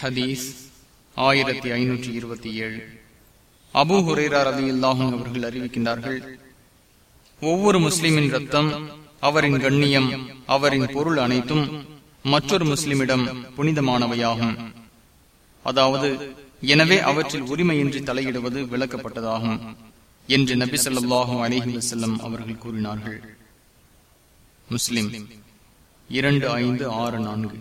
ஹதீஸ் ஆயிரத்தி ஐநூற்றி இருபத்தி ஏழு. அபு ஹுரேரா ரவி இல்லாஹும் அவர்கள் அறிவிக்கின்றார்கள் ஒவ்வொரு முஸ்லிமின் ரத்தம் அவரின் கண்ணியம் அவரின் பொருள் அனைத்தும் மற்றொரு முஸ்லிமிடம் புனிதமானவையாகும். அதாவது எனவே அவற்றில் உரிமையின்றி தலையிடுவது விளக்கப்பட்டதாகும் என்று நபி சொல்லாஹும் அலிஹி வசல்லம் அவர்கள் கூறினார்கள். முஸ்லிம் இரண்டு ஐந்து ஆறு நான்கு.